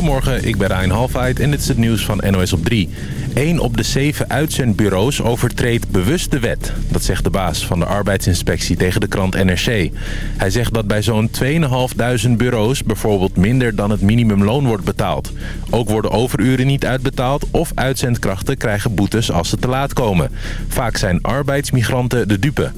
Goedemorgen, ik ben Ryan Halfheid en dit is het nieuws van NOS op 3. Eén op de zeven uitzendbureaus overtreedt bewust de wet. Dat zegt de baas van de arbeidsinspectie tegen de krant NRC. Hij zegt dat bij zo'n 2.500 bureaus bijvoorbeeld minder dan het minimumloon wordt betaald. Ook worden overuren niet uitbetaald of uitzendkrachten krijgen boetes als ze te laat komen. Vaak zijn arbeidsmigranten de dupe.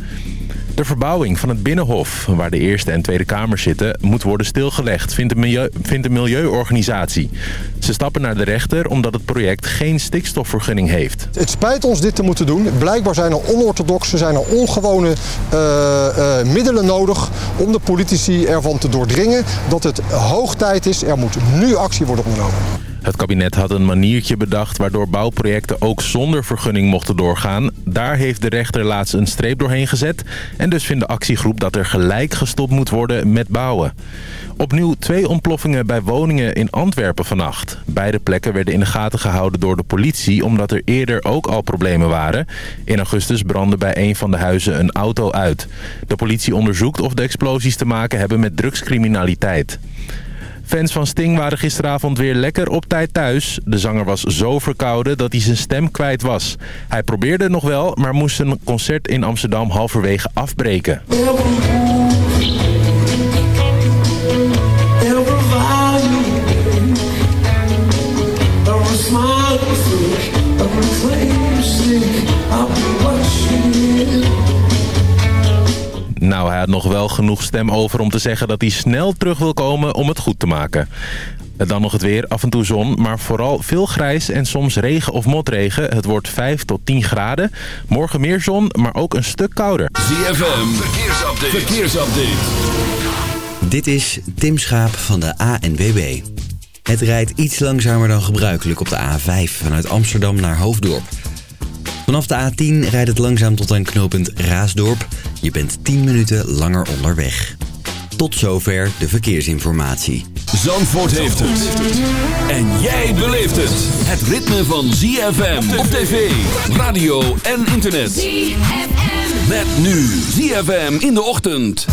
De verbouwing van het Binnenhof, waar de Eerste en Tweede Kamer zitten, moet worden stilgelegd, vindt de, milieu, vindt de milieuorganisatie. Ze stappen naar de rechter omdat het project geen stikstofvergunning heeft. Het spijt ons dit te moeten doen. Blijkbaar zijn er onorthodoxe, zijn er ongewone uh, uh, middelen nodig om de politici ervan te doordringen dat het hoog tijd is. Er moet nu actie worden ondernomen. Het kabinet had een maniertje bedacht waardoor bouwprojecten ook zonder vergunning mochten doorgaan. Daar heeft de rechter laatst een streep doorheen gezet. En dus vindt de actiegroep dat er gelijk gestopt moet worden met bouwen. Opnieuw twee ontploffingen bij woningen in Antwerpen vannacht. Beide plekken werden in de gaten gehouden door de politie... omdat er eerder ook al problemen waren. In augustus brandde bij een van de huizen een auto uit. De politie onderzoekt of de explosies te maken hebben met drugscriminaliteit. Fans van Sting waren gisteravond weer lekker op tijd thuis. De zanger was zo verkouden dat hij zijn stem kwijt was. Hij probeerde nog wel, maar moest een concert in Amsterdam halverwege afbreken. Nou, hij had nog wel genoeg stem over om te zeggen dat hij snel terug wil komen om het goed te maken. Dan nog het weer, af en toe zon, maar vooral veel grijs en soms regen of motregen. Het wordt 5 tot 10 graden. Morgen meer zon, maar ook een stuk kouder. ZFM, verkeersupdate. verkeersupdate. Dit is Tim Schaap van de ANWB. Het rijdt iets langzamer dan gebruikelijk op de A5 vanuit Amsterdam naar Hoofddorp. Vanaf de A10 rijdt het langzaam tot aan knooppunt Raasdorp. Je bent 10 minuten langer onderweg. Tot zover de verkeersinformatie. Zandvoort heeft het. En jij beleeft het. Het ritme van ZFM op tv, radio en internet. ZFM. Met nu ZFM in de ochtend.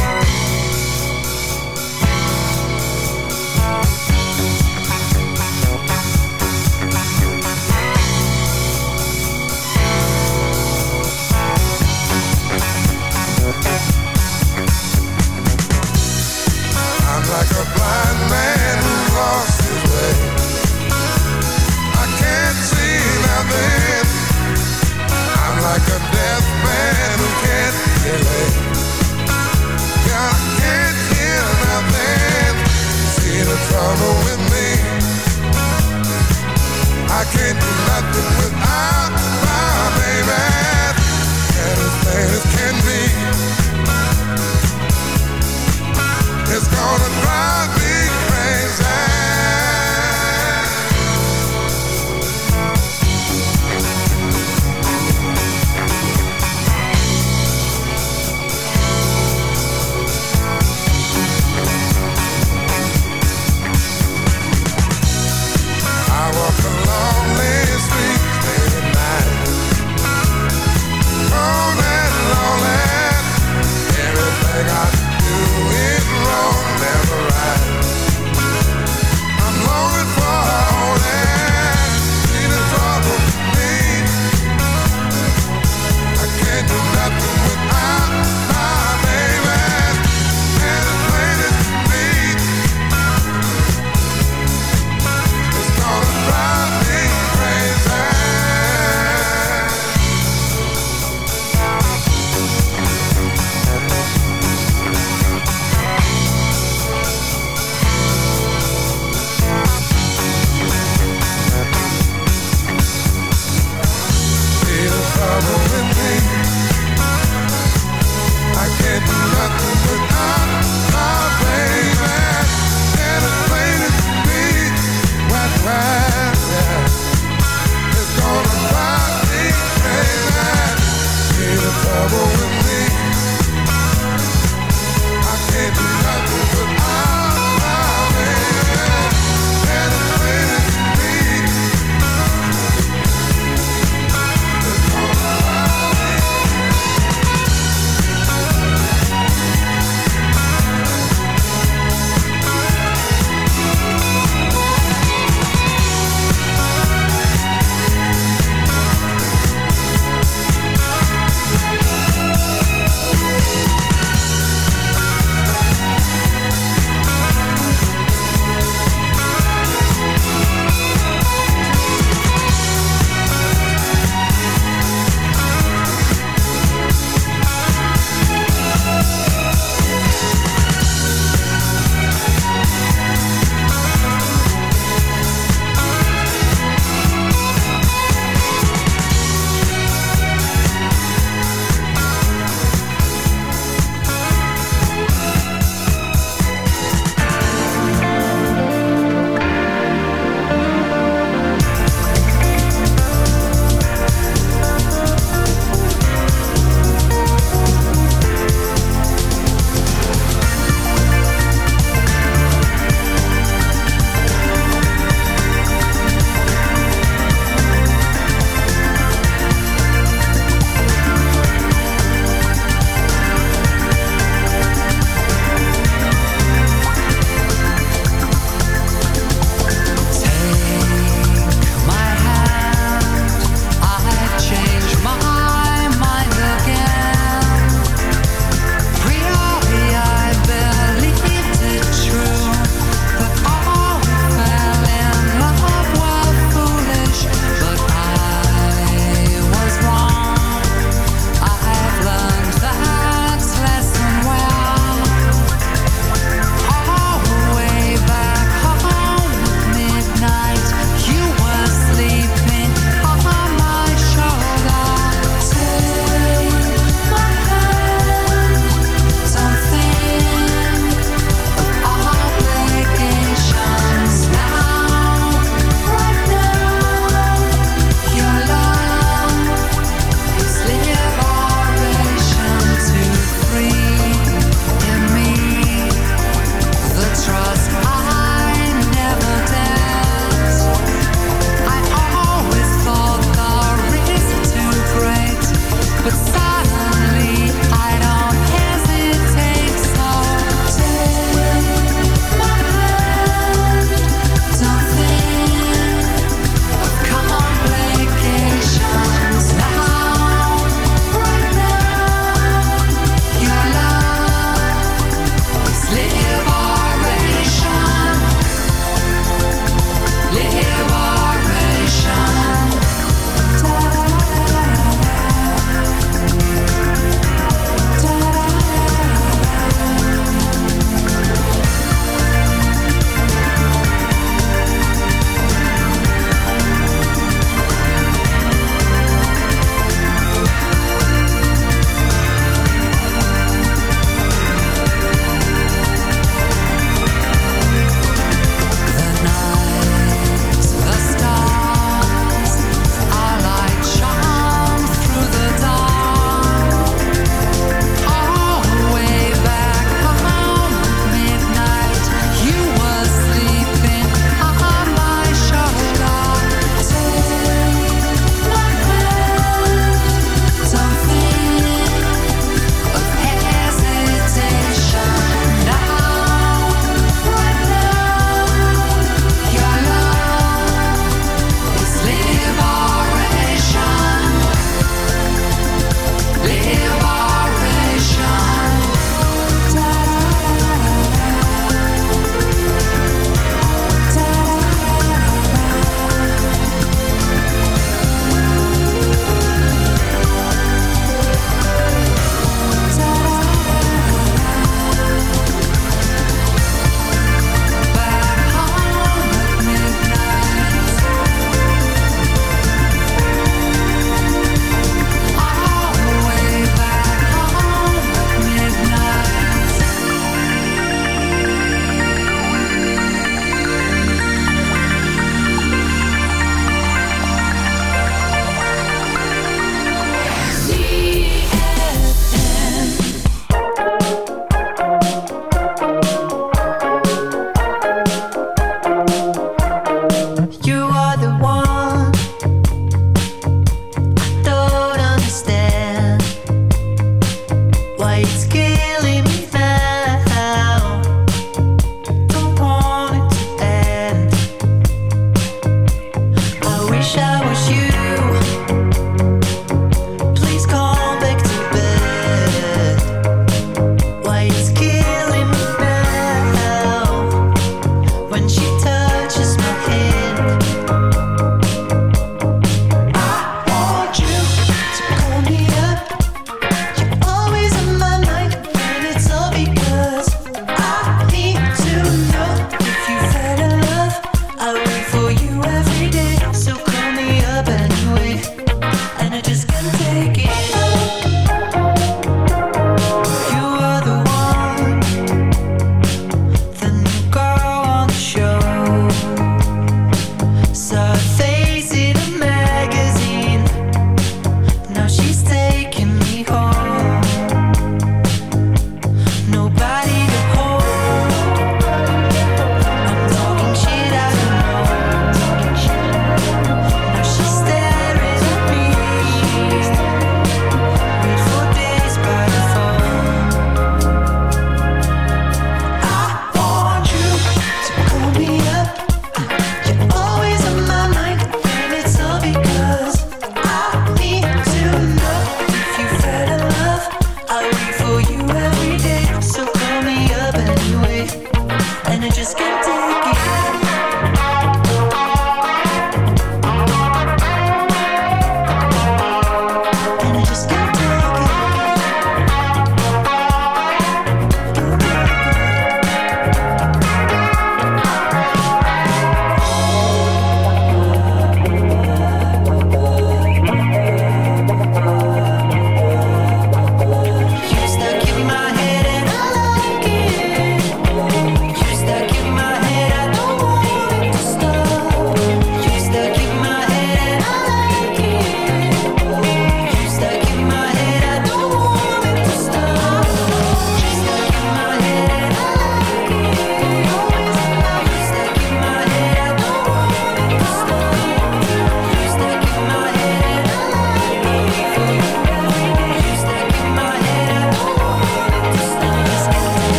can't do nothing. with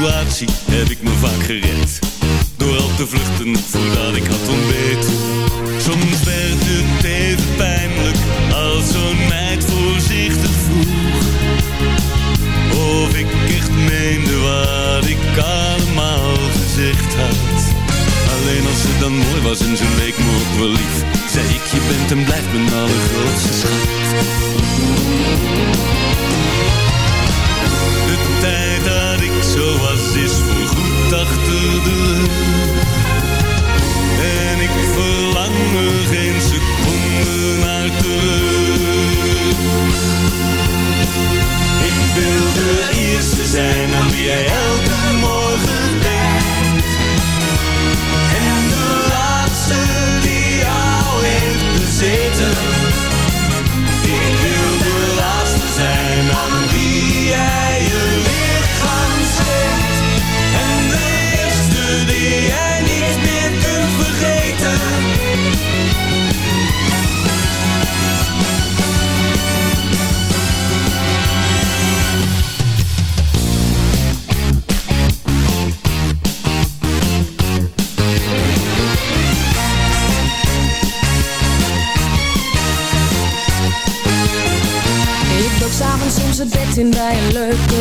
situatie heb ik me vaak gered. Door al te vluchten voordat ik had ontbeten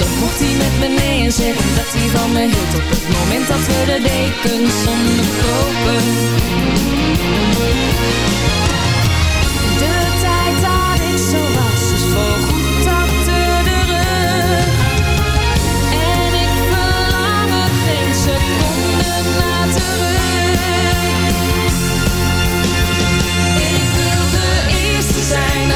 dan mocht hij met me nee en zeggen dat hij van me hield Op het moment dat we de dekens onderkopen De tijd dat ik zo was is voorgoed achter de rug. En ik verlang er geen seconde naar terug. Ik wil de eerste zijn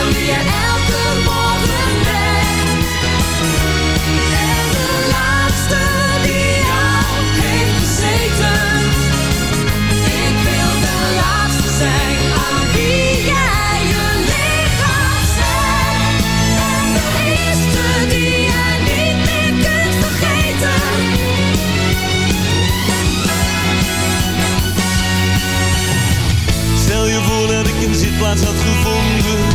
een zitplaats had gevonden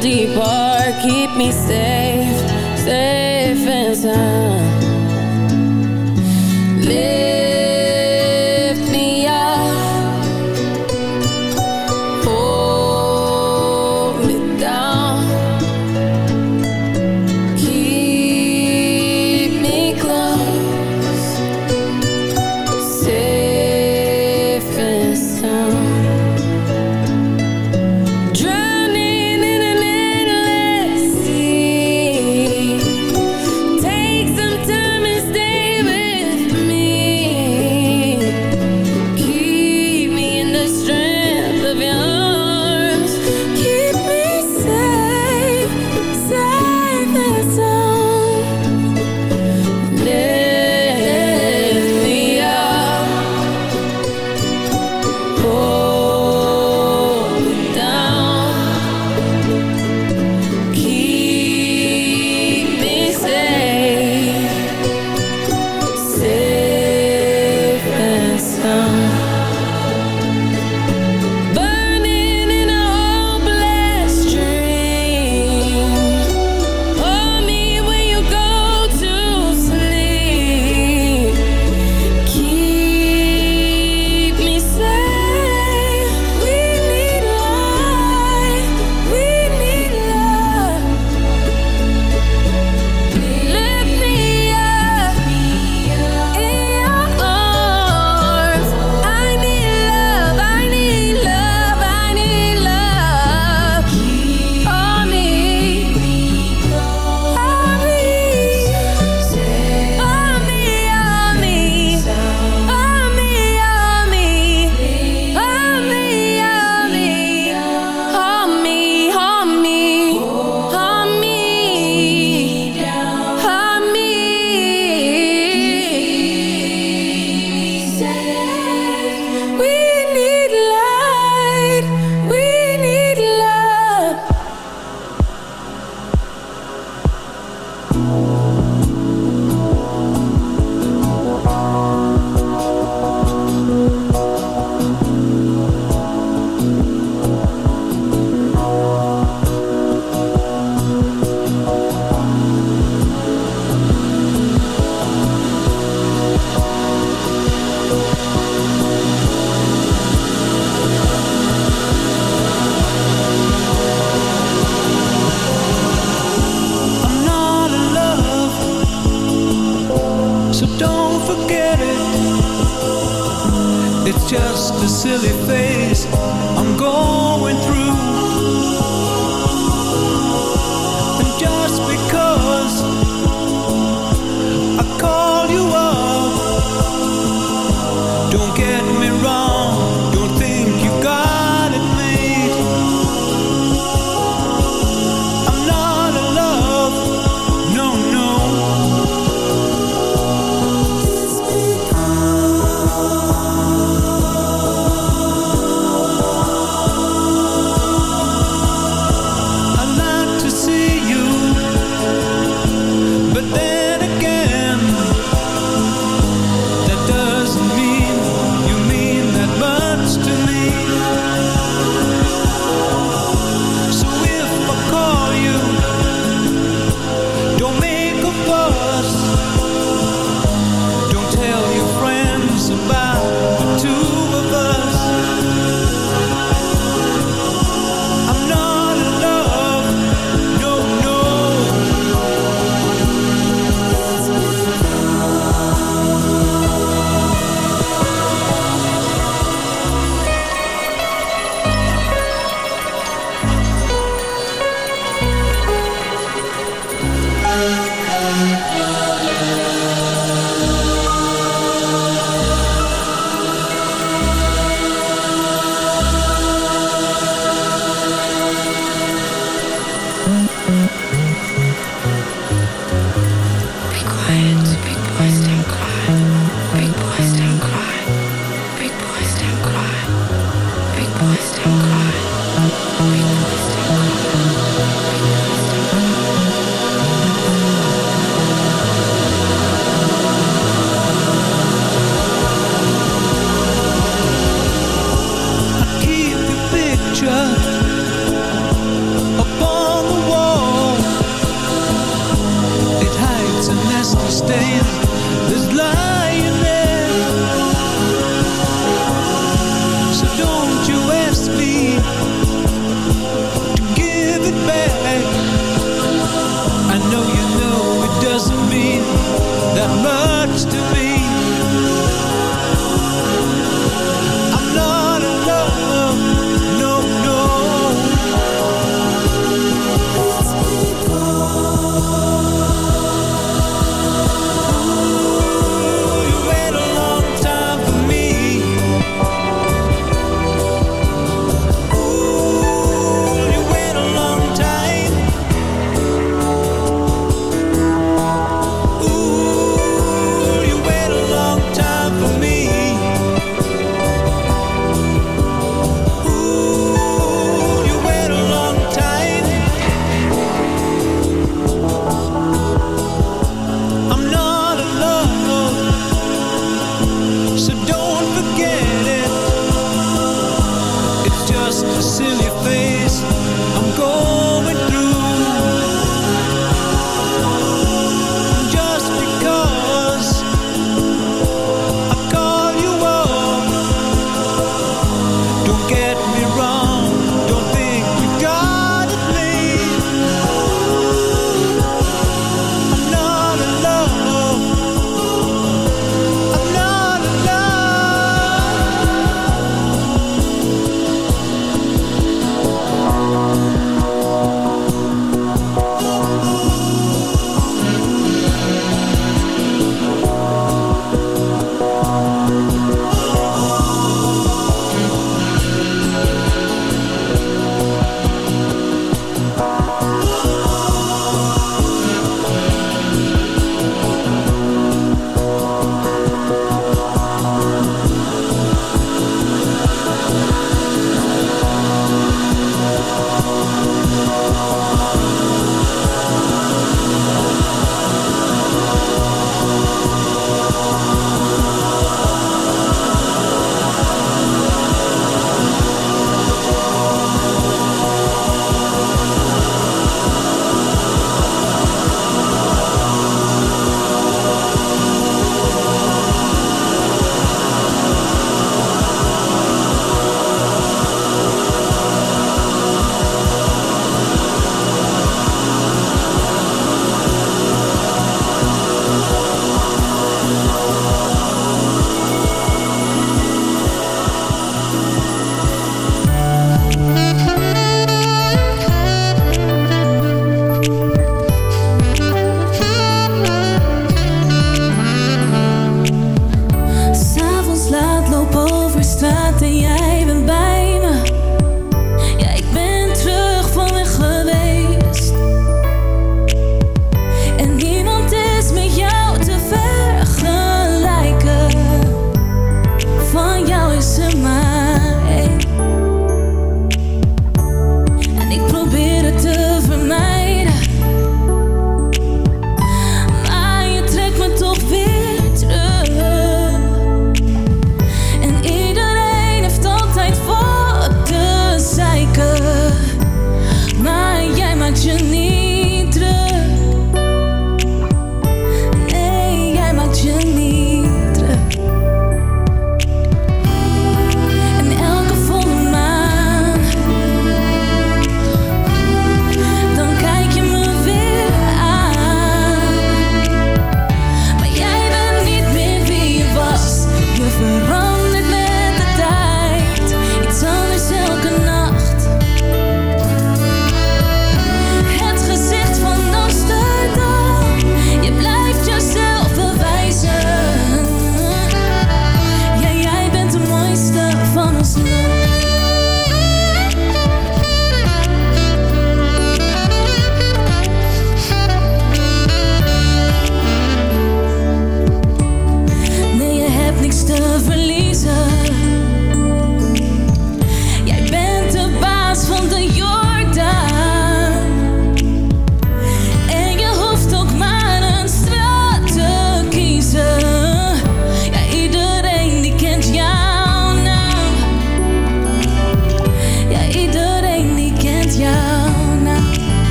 Deep heart, Keep me safe, safe and sound. Live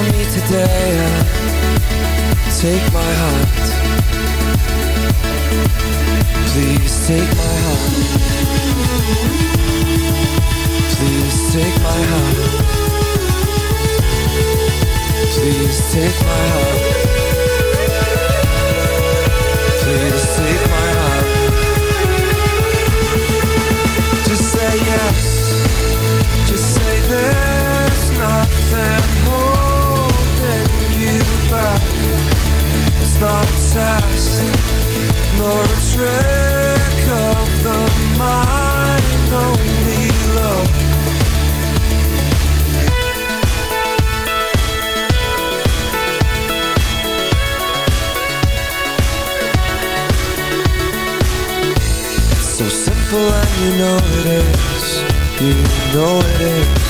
tell me today and take my heart. Please take my hand Please take my hand Please take my hand a Nor a trick of the mind Only love. So simple and you know it is. You know it is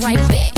right back.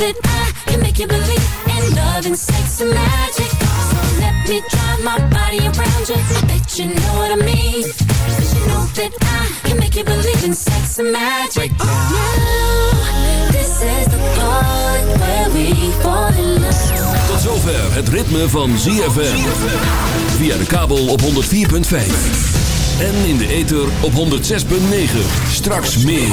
That I can make you believe in love and sex and magic. So let me drive my body around you. I bet you know what I mean. Cause you know that I can make you believe in sex and magic. Now, this is the part where we fall in love. Tot zover het ritme van ZFM. Via de kabel op 104.5. En in de ether op 106.9. Straks meer.